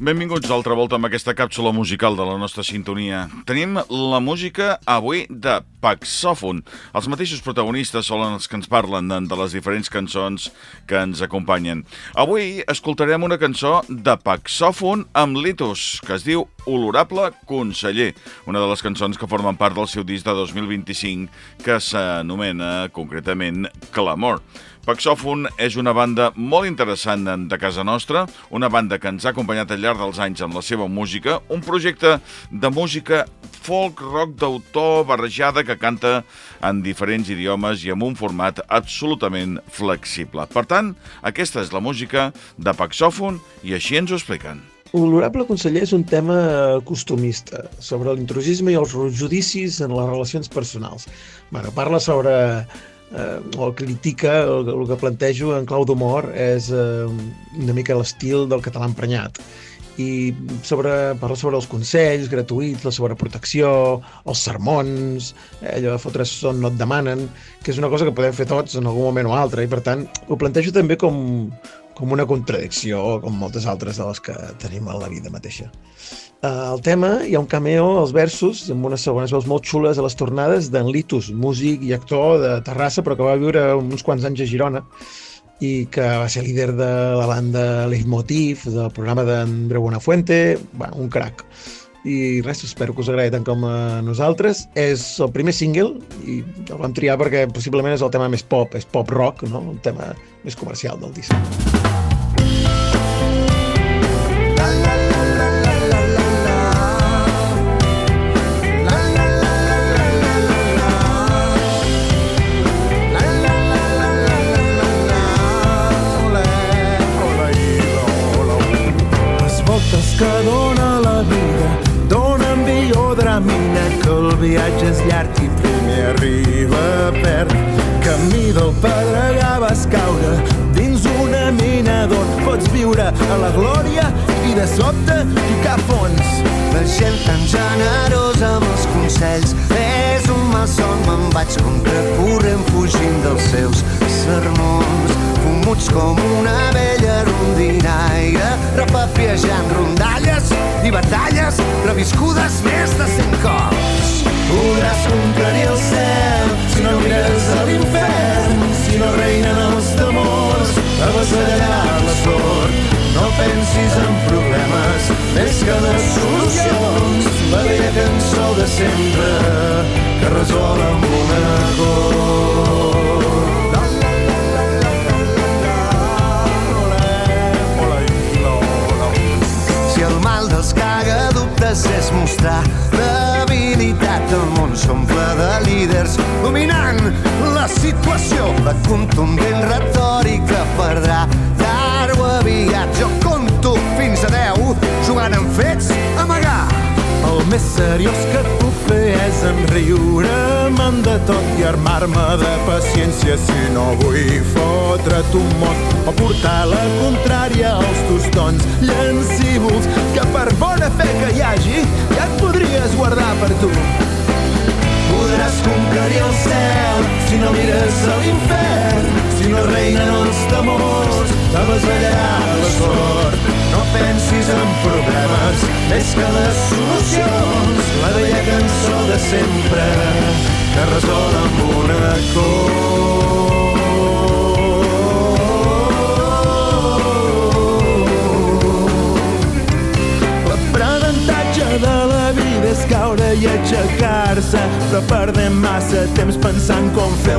Benvinguts d'altra volta amb aquesta càpsula musical de la nostra sintonia. Tenim la música avui de Paxòfon. Els mateixos protagonistes són els que ens parlen de, les diferents cançons que ens acompanyen. Avui escoltarem una cançó de Paxòfon amb Litus, que es diu Olorable Conseller, una de les cançons que formen part del seu disc de 2025 que s'anomena concretament Clamor. Paxòfon és una banda molt interessant de casa nostra, una banda que ens ha acompanyat al llarg dels anys amb la seva música, un projecte de música folk rock d'autor barrejada que canta en diferents idiomes i amb un format absolutament flexible. Per tant, aquesta és la música de Paxòfon i així ens ho expliquen. L'honorable conseller és un tema costumista sobre l'intrusisme i els judicis en les relacions personals. Bueno, parla sobre eh, o critica, el, el que plantejo en clau d'humor és eh, una mica l'estil del català emprenyat. I sobre, parla sobre els consells gratuïts, la sobreprotecció, els sermons, eh, allò de fotre's son no et demanen, que és una cosa que podem fer tots en algun moment o altre, i per tant ho plantejo també com, com una contradicció, com moltes altres de les que tenim a la vida mateixa. Uh, el tema, hi ha un cameo als versos, amb unes segones veus molt xules a les tornades d'en Litus, músic i actor de Terrassa, però que va viure uns quants anys a Girona i que va ser líder de la banda Leitmotiv, del programa d'Andreu Buenafuente, bueno, un crac. I res, espero que us agradi tant com a nosaltres. És el primer single i el vam triar perquè possiblement és el tema més pop, és pop rock, no? el tema més comercial del disc. Que dona la vida donen biodramina que el viatge és llarg i primer arriba a perd camí del pedregar vas caure dins una mina pots viure a la glòria i de sobte tocar fons. La gent tan generosa amb els consells. És un malson me'n vaig contracorrent fugint dels seus sermons. Fumuts com una vella rondinaire repapiejant rondalles i batalles reviscudes més de cent cops. Podràs conquerir el cel si no mires a l'infern si no reinen els temors avassallarà sort no pensis en problemes més que les solucions. La vella cançó de sempre que resol amb un acord si el mal dels cagadubtes és mostrar debilitat el món s'omple de líders dominant la situació. La contundent retòrica perdrà més seriós que puc fer és enriure'm de tot i armar-me de paciència si no vull fotre't un mot o portar la contrària als tostons llancívols que per bona fe que hi hagi ja et podries guardar per tu. Podràs conquerir el cel si no mires a l'infern si no reinen els temors t'avasallarà la sort més que les solucions la vella cançó de sempre que resol amb un acord. De la vida és caure i aixecar-se però perdem massa temps pensant com fer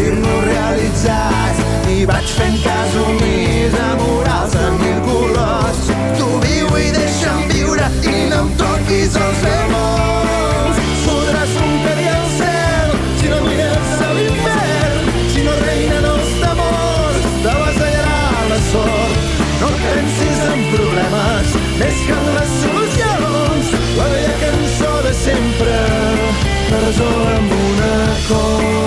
per sentir-nos realitzats i vaig fent cas omís a morals de mil colors. Tu viu i deixa'm viure i no em toquis els demons podràs conquerir el cel si no mires a l'infern. Si no reinen els temors t'avasallarà la sort. No pensis en problemes més que en les solucions. La vella cançó de sempre resol amb un acord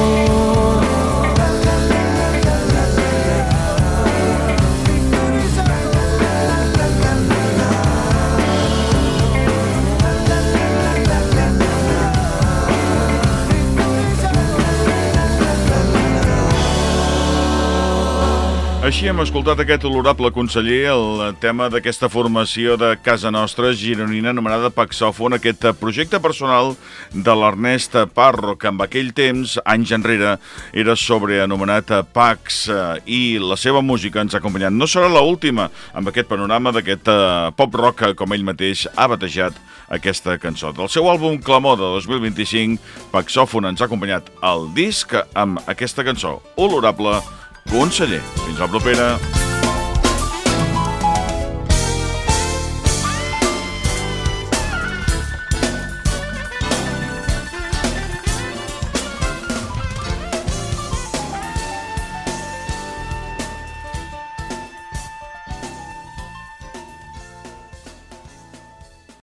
Així hem escoltat aquest olorable conseller, el tema d'aquesta formació de casa nostra gironina anomenada Paxòfon, aquest projecte personal de l'Ernest Parro, que en aquell temps, anys enrere, era sobreanomenat Pax i la seva música ens ha acompanyat. No serà l última amb aquest panorama d'aquest eh, pop-rock, com ell mateix ha batejat aquesta cançó. Del seu àlbum Clamor de 2025, Paxòfon ens ha acompanyat al disc amb aquesta cançó, olorable conseller. Fins la propera.